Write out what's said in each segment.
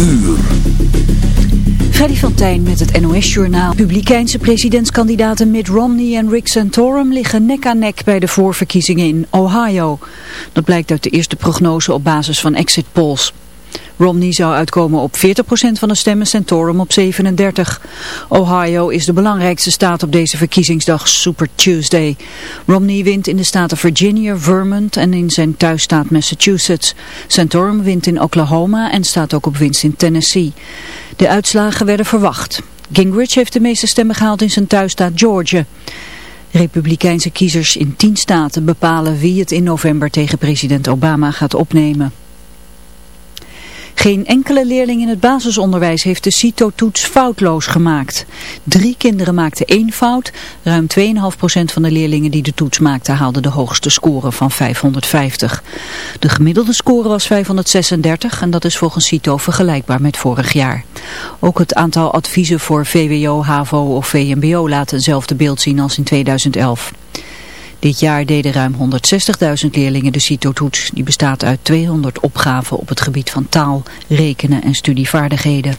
uur. Freddy van met het NOS-journaal. Publikeinse presidentskandidaten Mitt Romney en Rick Santorum liggen nek aan nek bij de voorverkiezingen in Ohio. Dat blijkt uit de eerste prognose op basis van exit polls. Romney zou uitkomen op 40% van de stemmen, Santorum op 37%. Ohio is de belangrijkste staat op deze verkiezingsdag Super Tuesday. Romney wint in de staten Virginia, Vermont en in zijn thuisstaat Massachusetts. Santorum wint in Oklahoma en staat ook op winst in Tennessee. De uitslagen werden verwacht. Gingrich heeft de meeste stemmen gehaald in zijn thuisstaat Georgia. Republikeinse kiezers in tien staten bepalen wie het in november tegen president Obama gaat opnemen. Geen enkele leerling in het basisonderwijs heeft de CITO-toets foutloos gemaakt. Drie kinderen maakten één fout. Ruim 2,5% van de leerlingen die de toets maakten haalden de hoogste score van 550. De gemiddelde score was 536 en dat is volgens CITO vergelijkbaar met vorig jaar. Ook het aantal adviezen voor VWO, HAVO of VMBO laat hetzelfde beeld zien als in 2011. Dit jaar deden ruim 160.000 leerlingen de CITO-toets. Die bestaat uit 200 opgaven op het gebied van taal, rekenen en studievaardigheden.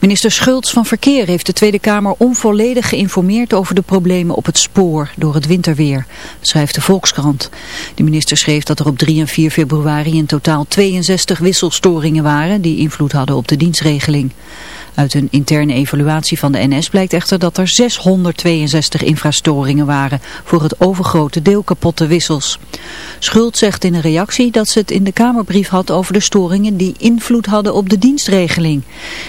Minister Schultz van Verkeer heeft de Tweede Kamer onvolledig geïnformeerd over de problemen op het spoor door het winterweer, schrijft de Volkskrant. De minister schreef dat er op 3 en 4 februari in totaal 62 wisselstoringen waren die invloed hadden op de dienstregeling. Uit een interne evaluatie van de NS blijkt echter dat er 662 infrastoringen waren voor het overgrote deel kapotte wissels. Schuld zegt in een reactie dat ze het in de Kamerbrief had over de storingen die invloed hadden op de dienstregeling.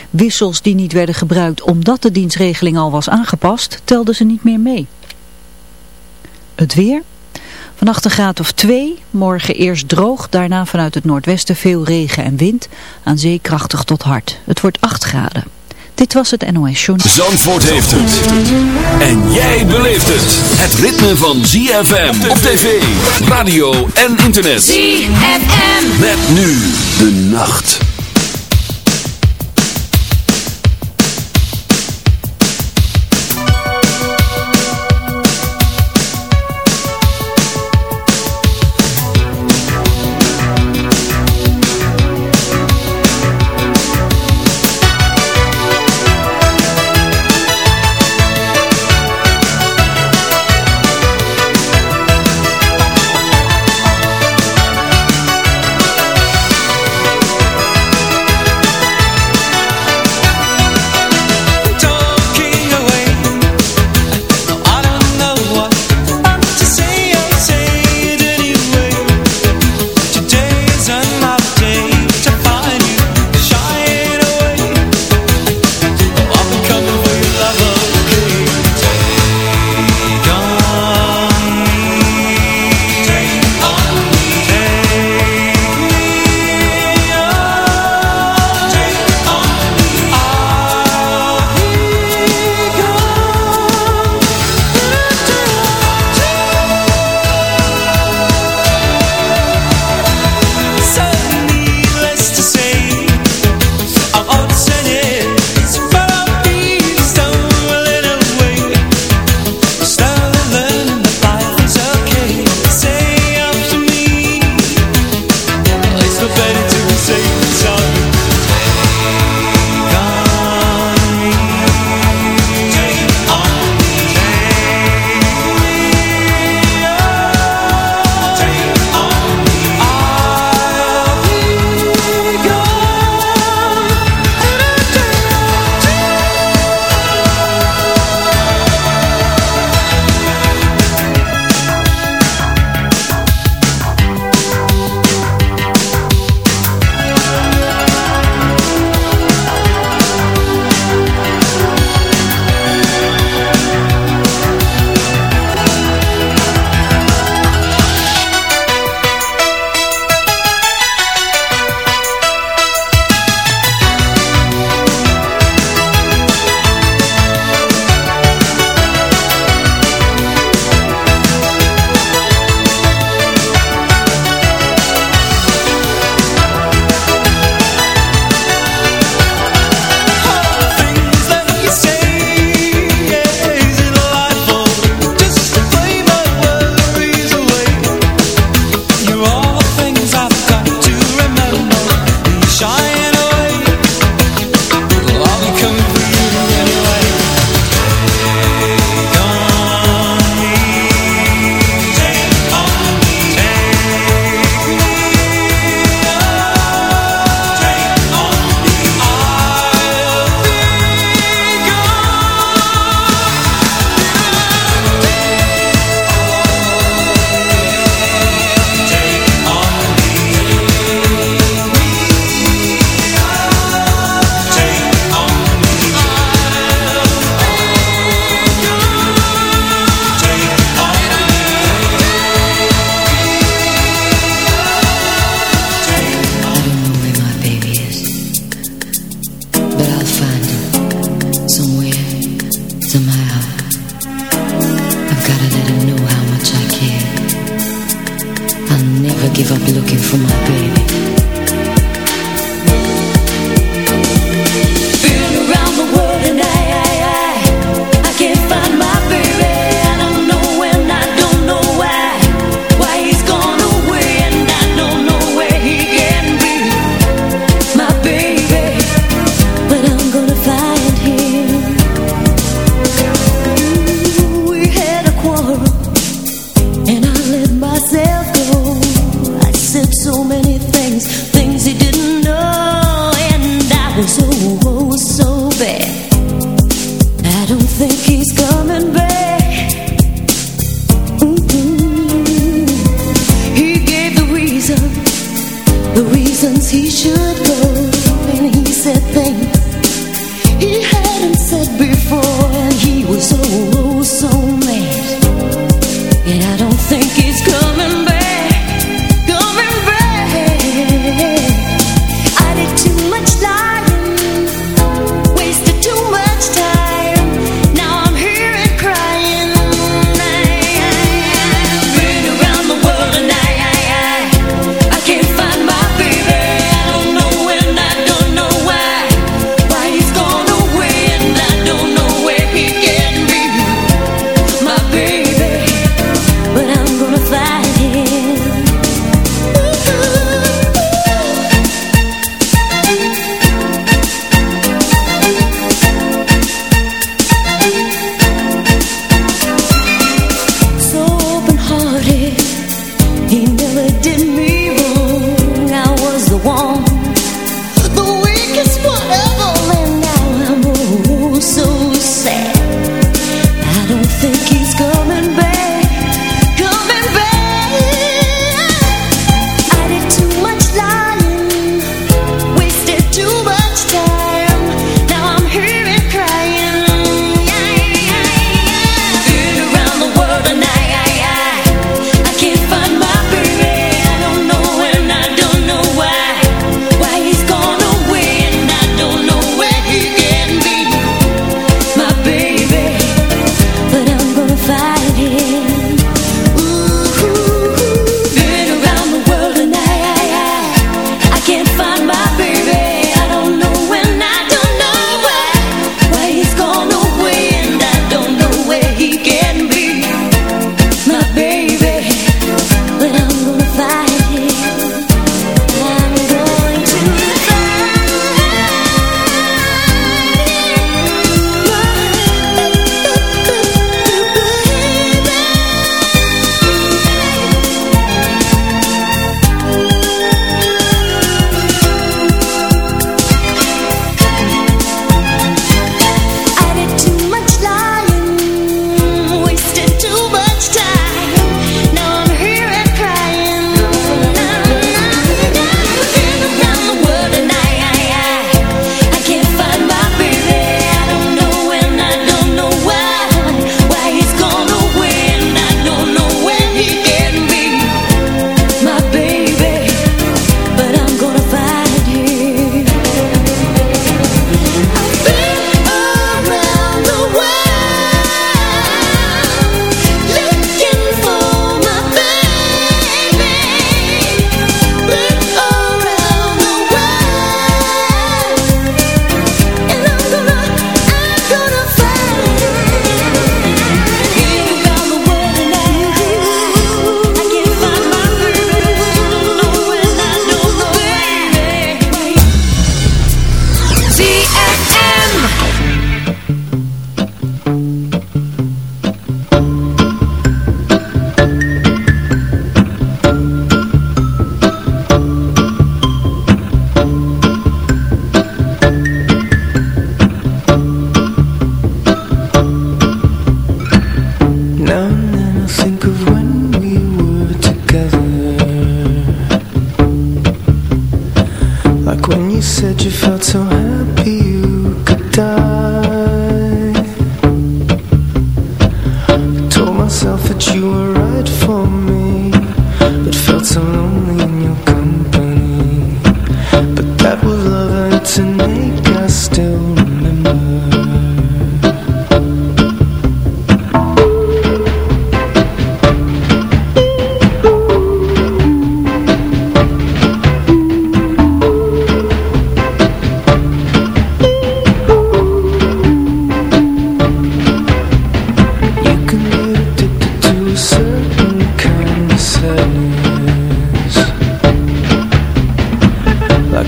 Wissels die niet werden gebruikt omdat de dienstregeling al was aangepast, telden ze niet meer mee. Het weer... Vannacht een graad of 2, morgen eerst droog, daarna vanuit het noordwesten veel regen en wind, aan zee krachtig tot hard. Het wordt 8 graden. Dit was het NOS Journal. Zandvoort heeft het. En jij beleeft het. Het ritme van ZFM op tv, radio en internet. ZFM. Met nu de nacht.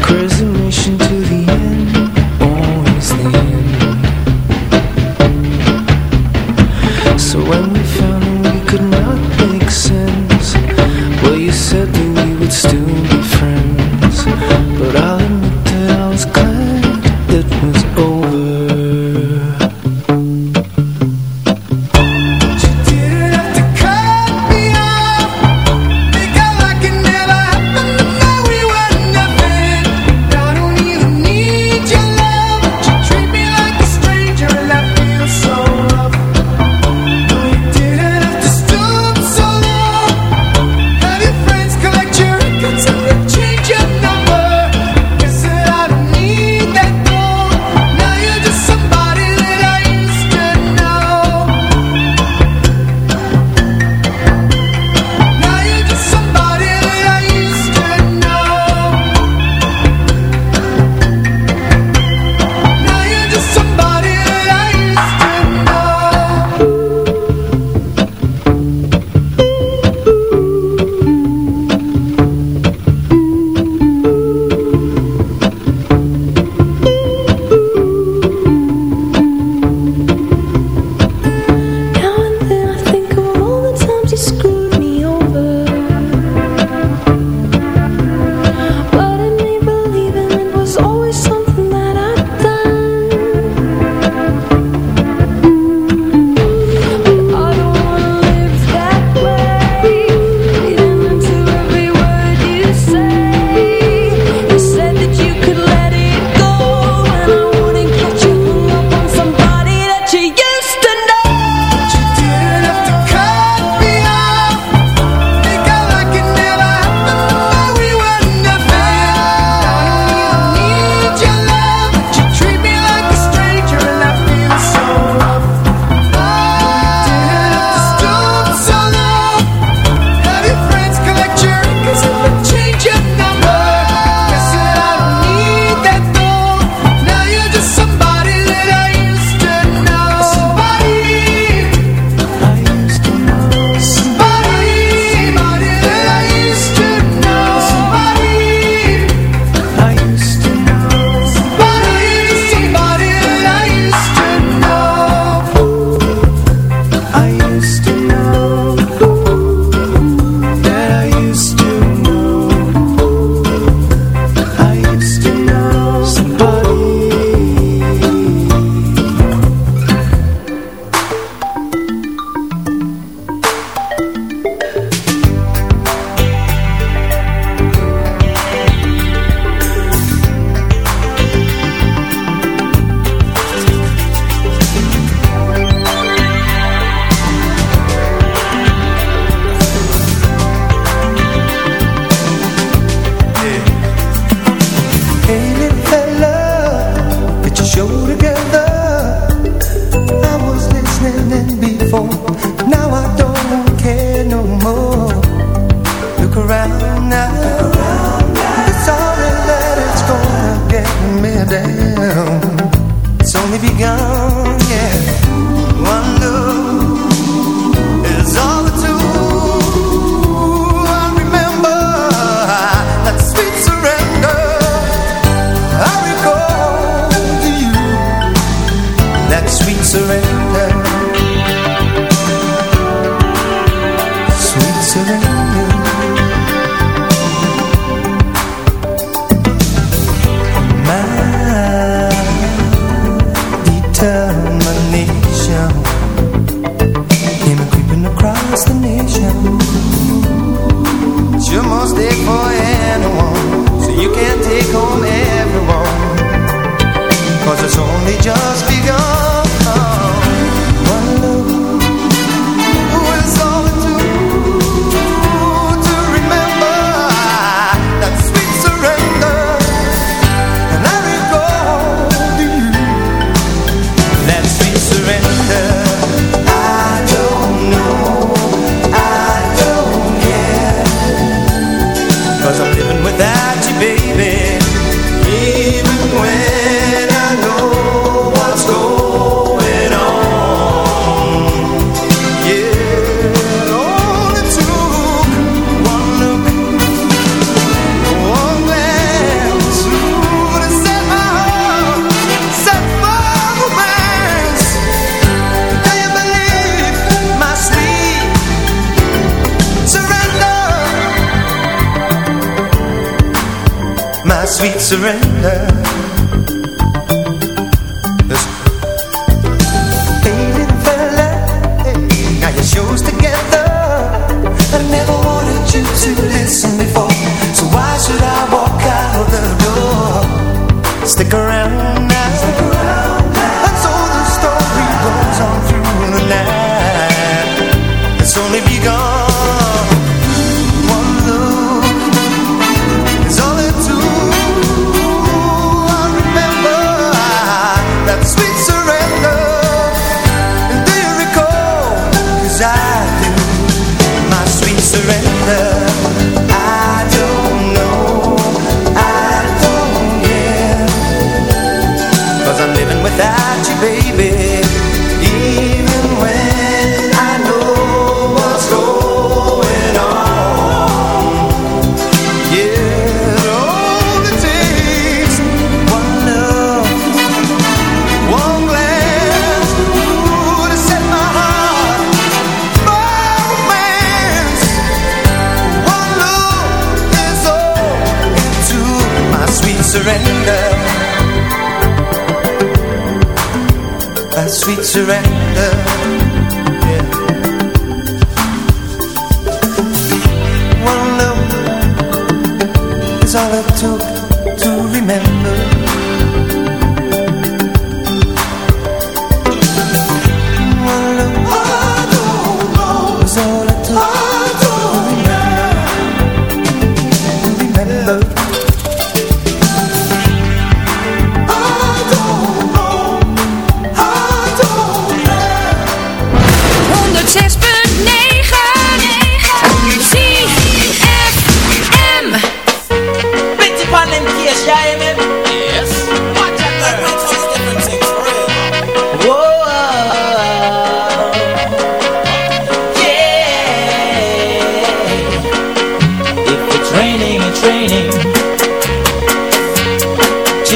crazy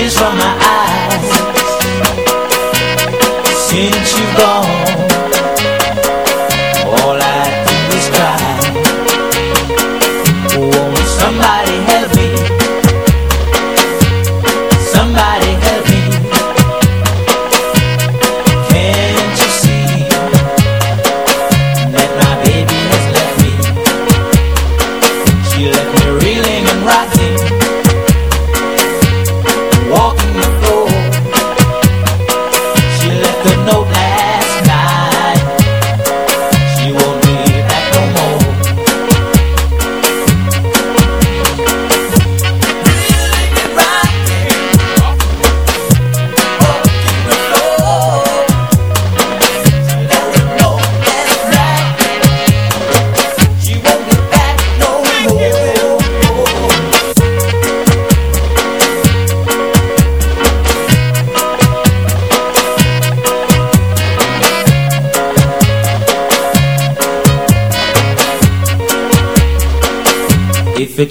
tears from my eyes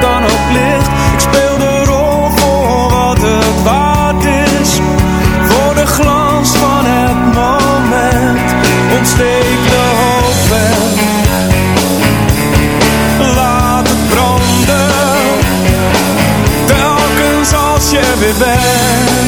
dan ook licht. Ik speel de rol voor wat het waard is. Voor de glans van het moment. Ontsteek de hoop wel Laat het branden. Telkens als je weer bent.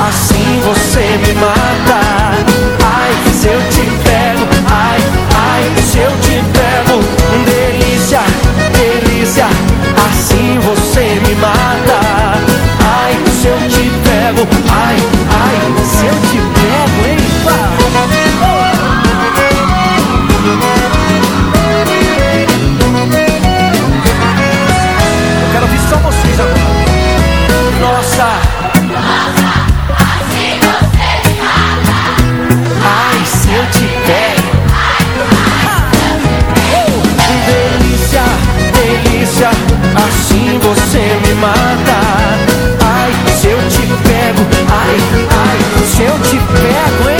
Assim você me mata. acuerdo.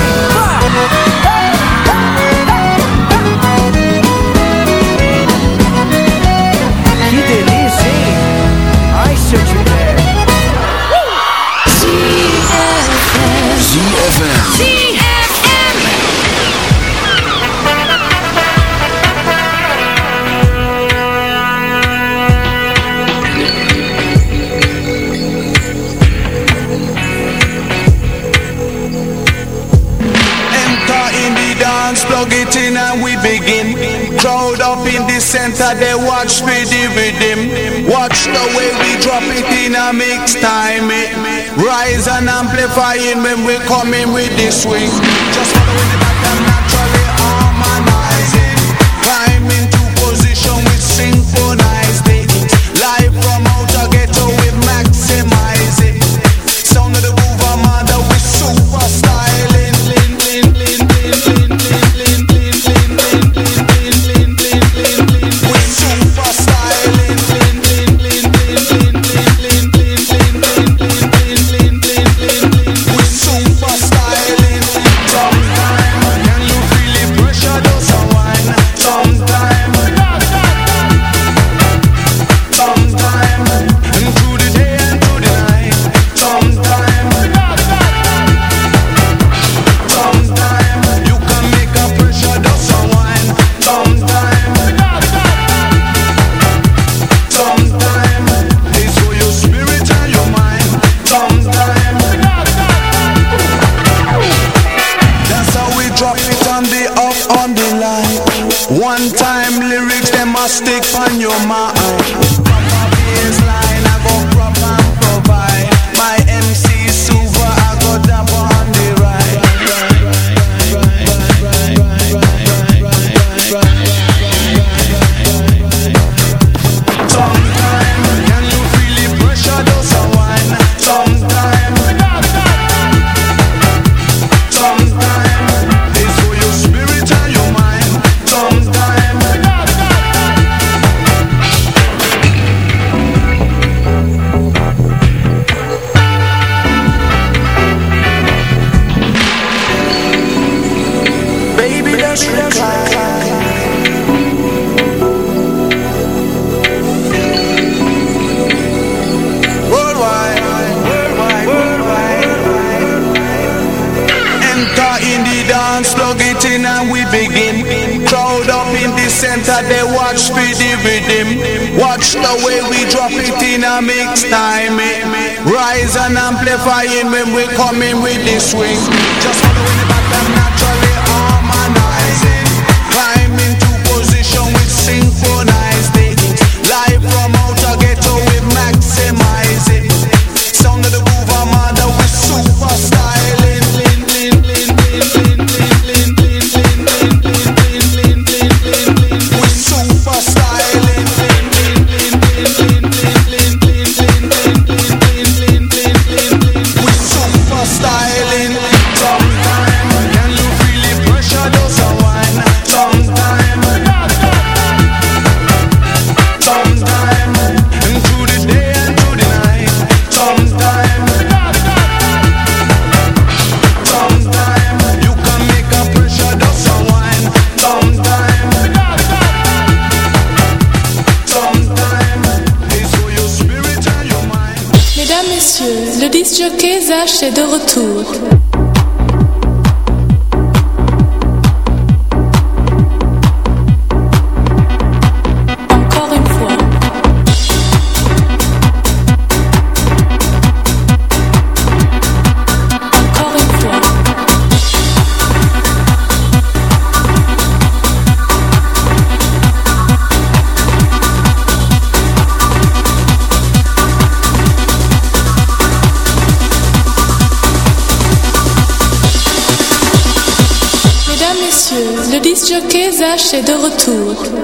up in the center, they watch me with them. Watch the way we drop it in a mix time. It. Rise and amplifying when we coming with this swing. Just follow in the back terrifying when we're coming with this swing. Just following the Disc Jockey Zach de retour.